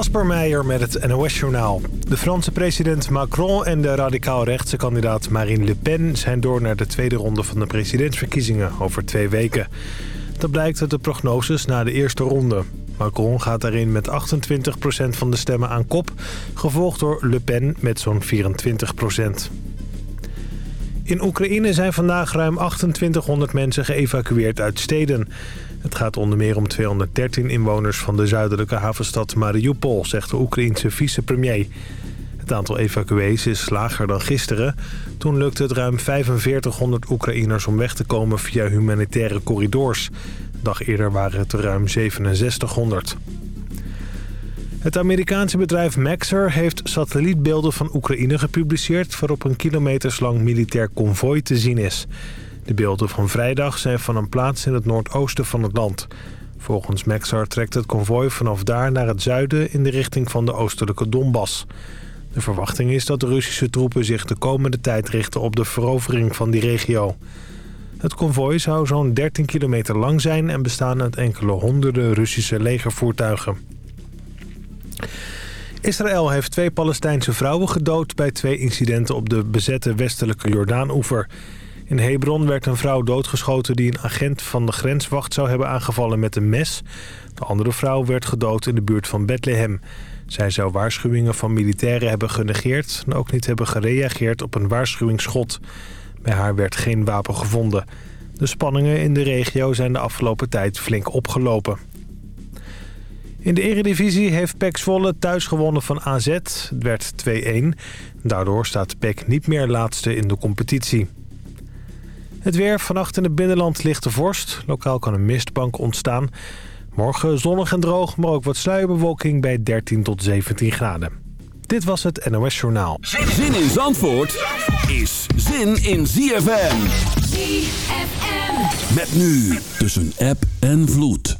Kasper Meijer met het NOS-journaal. De Franse president Macron en de radicaal-rechtse kandidaat Marine Le Pen... zijn door naar de tweede ronde van de presidentsverkiezingen over twee weken. Dat blijkt uit de prognoses na de eerste ronde. Macron gaat daarin met 28% van de stemmen aan kop... gevolgd door Le Pen met zo'n 24%. In Oekraïne zijn vandaag ruim 2800 mensen geëvacueerd uit steden... Het gaat onder meer om 213 inwoners van de zuidelijke havenstad Mariupol, zegt de Oekraïense vicepremier. Het aantal evacuees is lager dan gisteren. Toen lukte het ruim 4500 Oekraïners om weg te komen via humanitaire corridors. Dag eerder waren het er ruim 6700. Het Amerikaanse bedrijf Maxar heeft satellietbeelden van Oekraïne gepubliceerd... waarop een kilometerslang militair konvooi te zien is. De beelden van vrijdag zijn van een plaats in het noordoosten van het land. Volgens Maxar trekt het konvooi vanaf daar naar het zuiden in de richting van de oostelijke Donbass. De verwachting is dat de Russische troepen zich de komende tijd richten op de verovering van die regio. Het konvooi zou zo'n 13 kilometer lang zijn en bestaan uit enkele honderden Russische legervoertuigen. Israël heeft twee Palestijnse vrouwen gedood bij twee incidenten op de bezette westelijke Jordaan-oever. In Hebron werd een vrouw doodgeschoten die een agent van de grenswacht zou hebben aangevallen met een mes. De andere vrouw werd gedood in de buurt van Bethlehem. Zij zou waarschuwingen van militairen hebben genegeerd... en ook niet hebben gereageerd op een waarschuwingsschot. Bij haar werd geen wapen gevonden. De spanningen in de regio zijn de afgelopen tijd flink opgelopen. In de eredivisie heeft PEC Zwolle thuis gewonnen van AZ. Het werd 2-1. Daardoor staat PEC niet meer laatste in de competitie. Het weer. Vannacht in het binnenland ligt de vorst. Lokaal kan een mistbank ontstaan. Morgen zonnig en droog, maar ook wat sluierbewolking bij 13 tot 17 graden. Dit was het NOS Journaal. Zin in Zandvoort is zin in ZFM. ZFM. Met nu tussen app en vloed.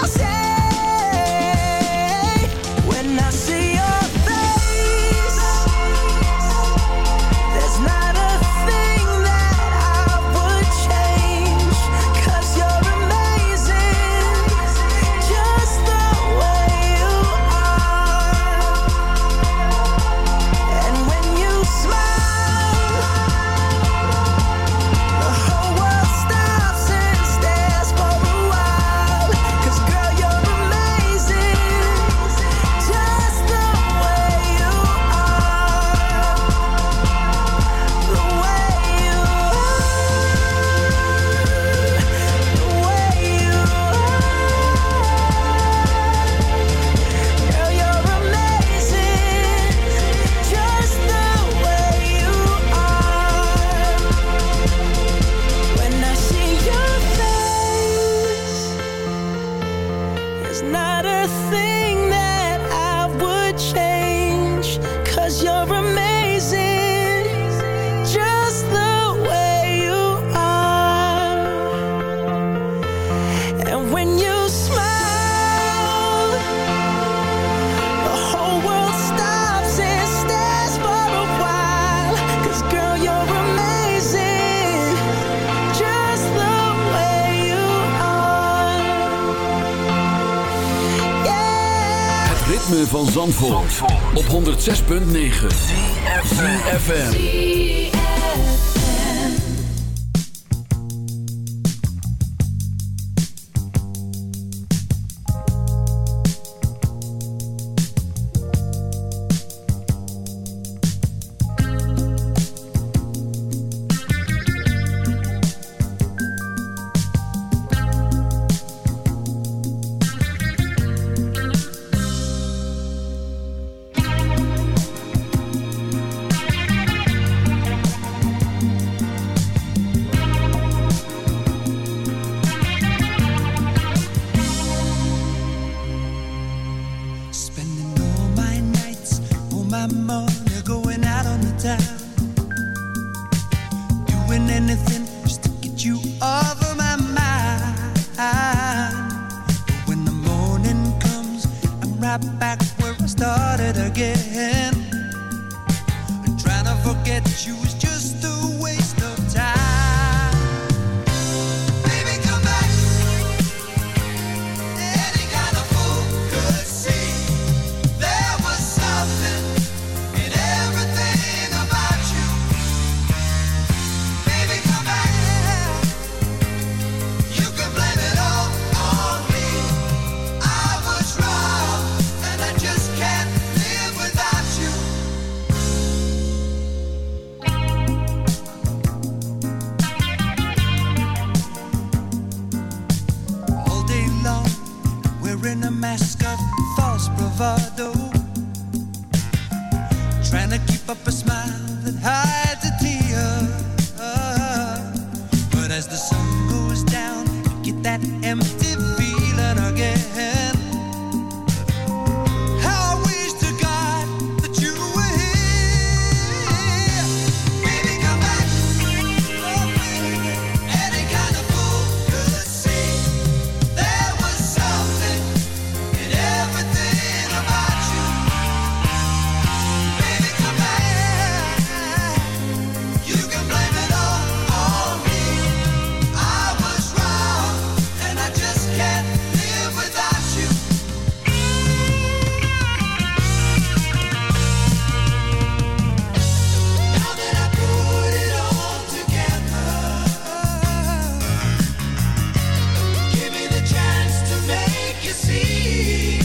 see.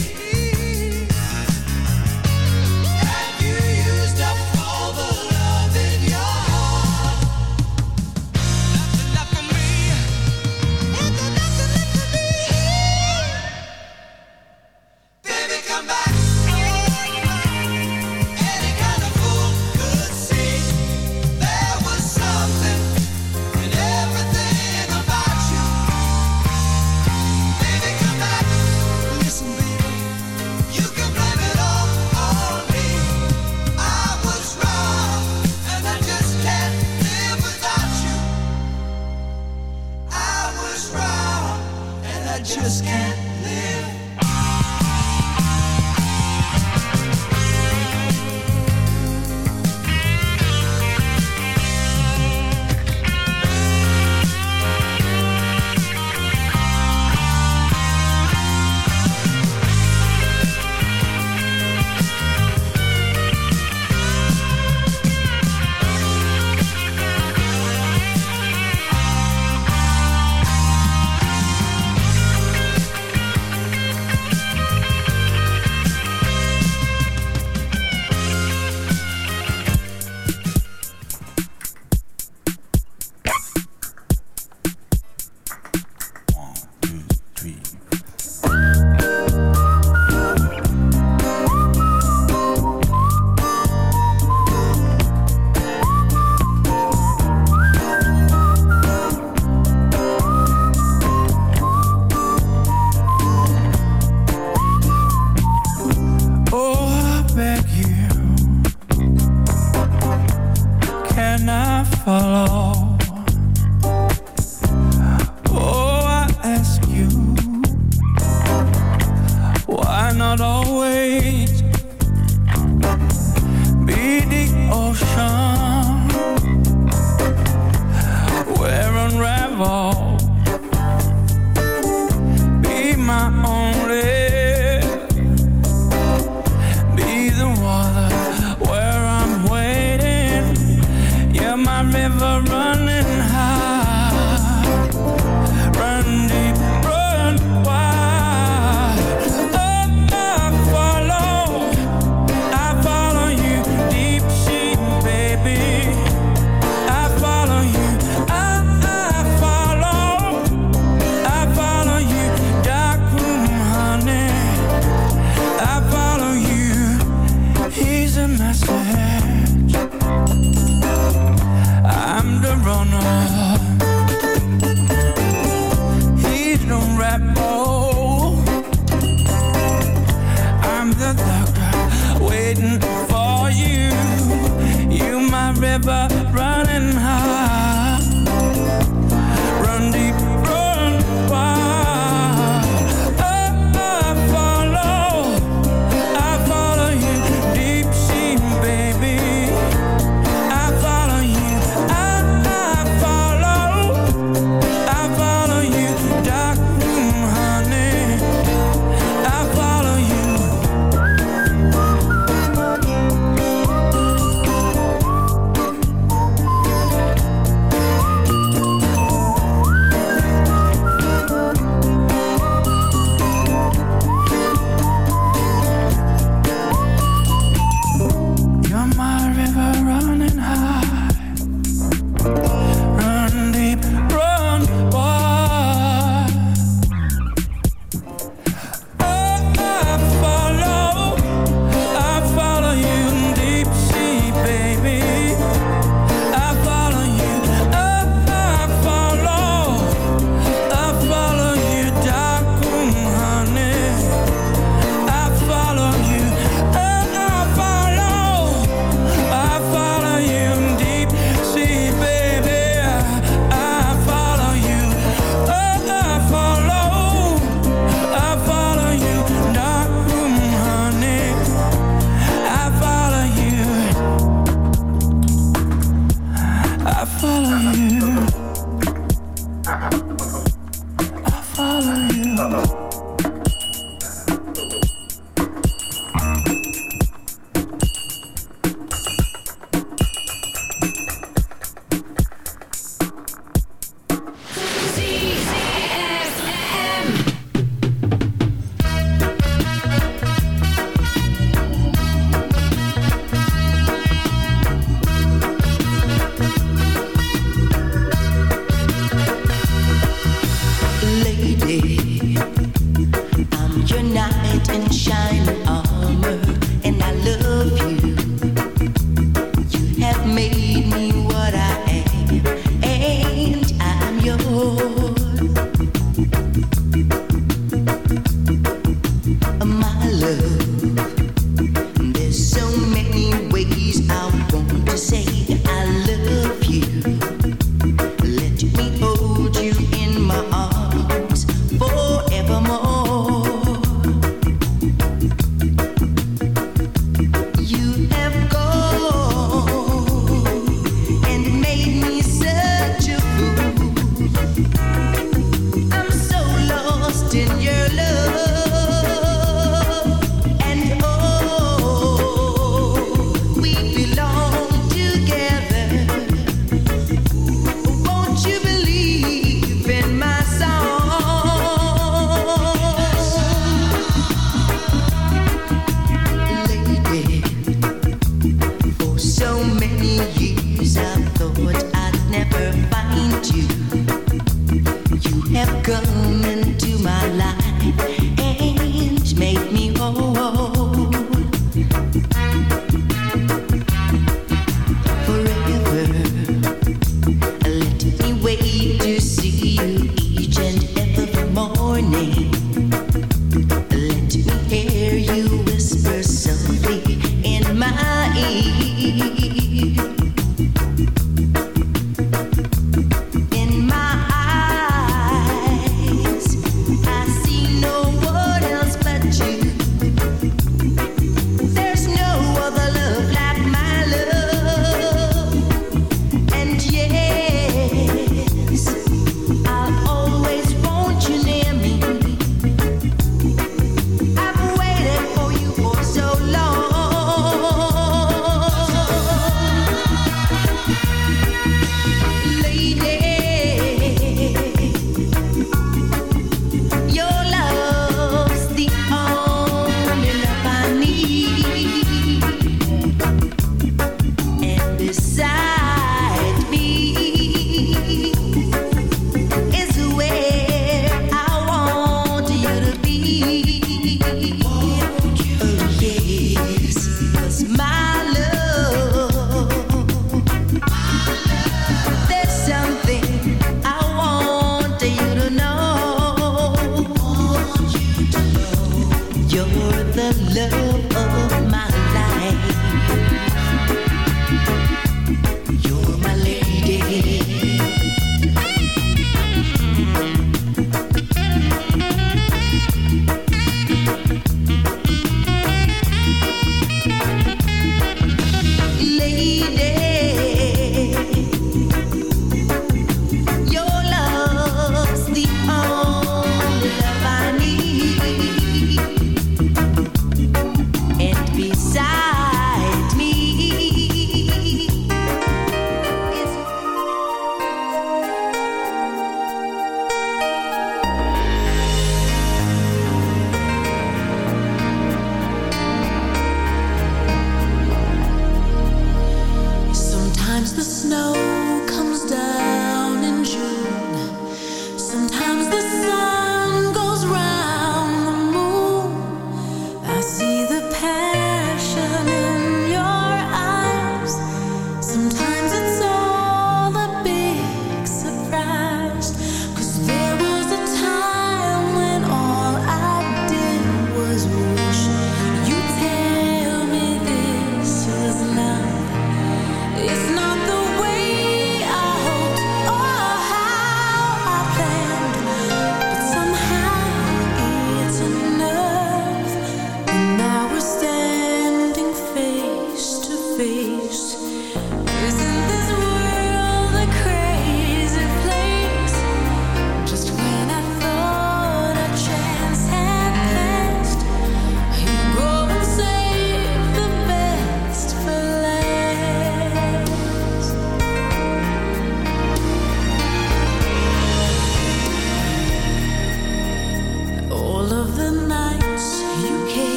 follow.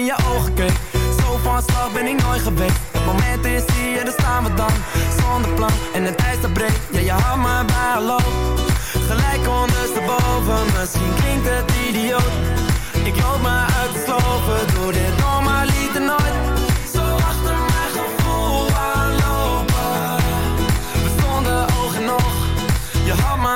In je ogen keek Zo van slag ben ik nooit geweest. Het moment is hier, daar staan we dan. Zonder plan en het ijs dat breekt Ja, je houdt me bij hallo Gelijk ondersteboven, misschien klinkt het idioot. Ik loop me uit de sloven. Doe dit normaal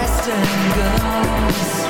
western girls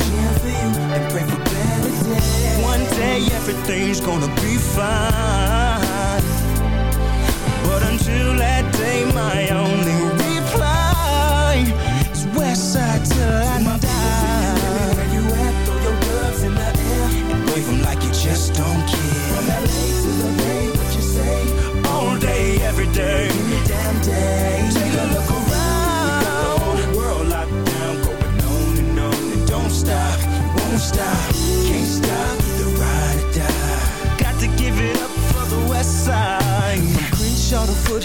And pray for better days. One day everything's gonna be fine. But until that day, my only reply is Westside till I die. Where you at? Throw your gloves in the air and wave 'em like you just don't care. From LA to the Bay, what you say? All day, every day,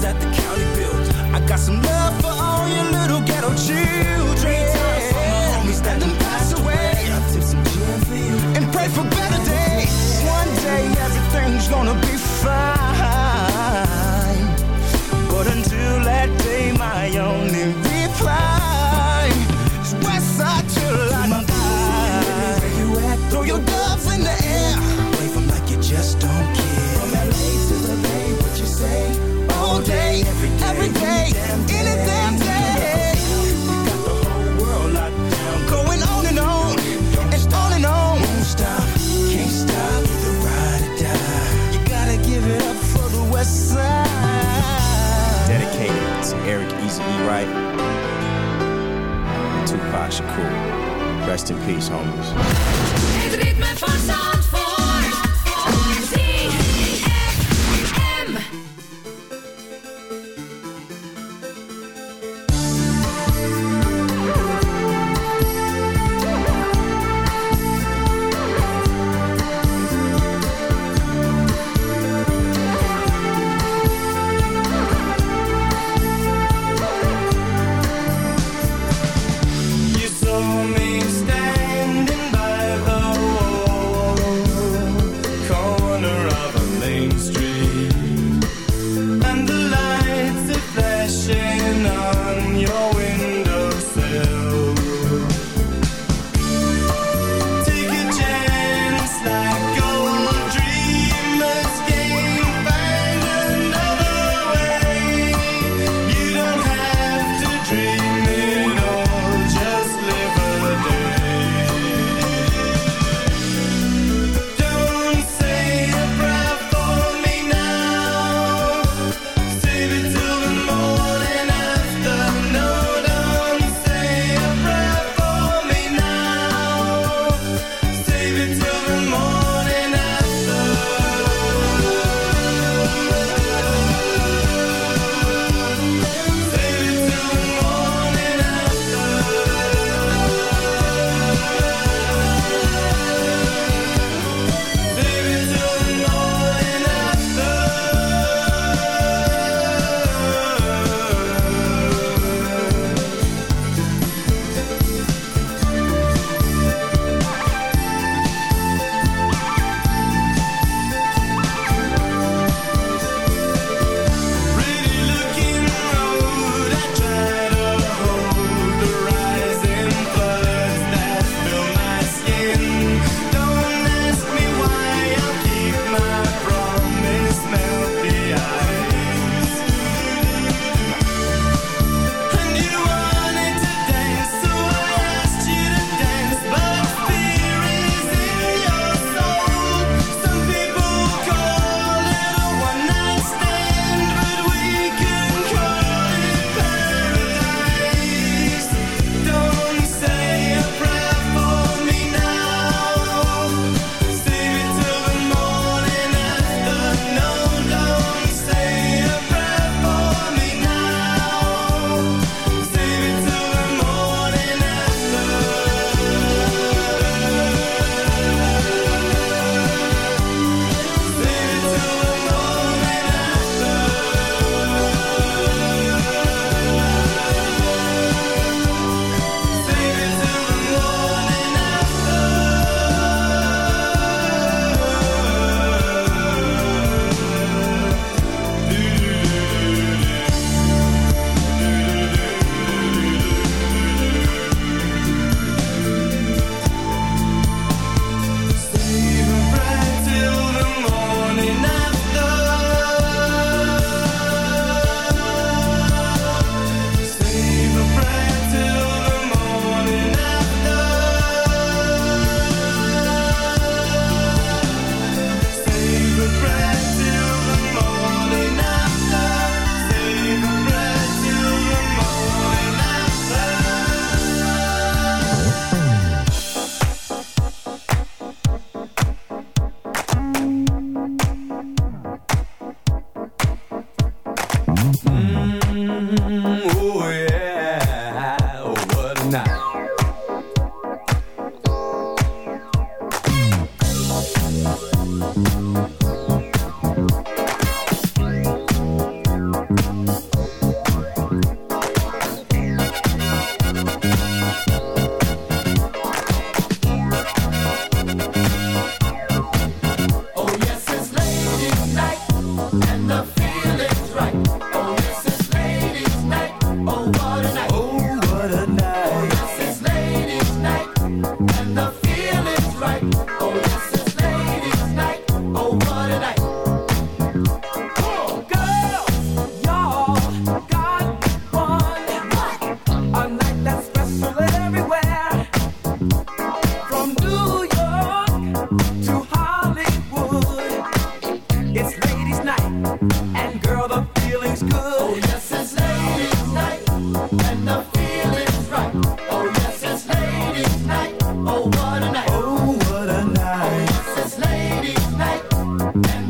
for my sisters at the county build. I got some love for all your little ghetto children. Three times for my homies that done passed away. I tip some gin for you and pray for better days. One day everything's gonna be fine. But until that day, my only reply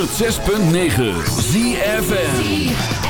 106.9 ZFN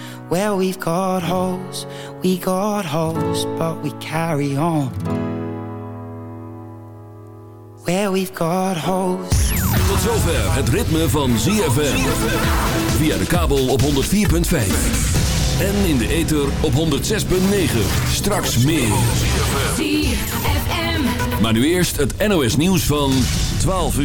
Well, we've got holes, we got holes, but we carry on. Well, we've got holes. Tot zover het ritme van ZFM. Via de kabel op 104.5. En in de ether op 106.9. Straks meer. Maar nu eerst het NOS nieuws van 12 uur.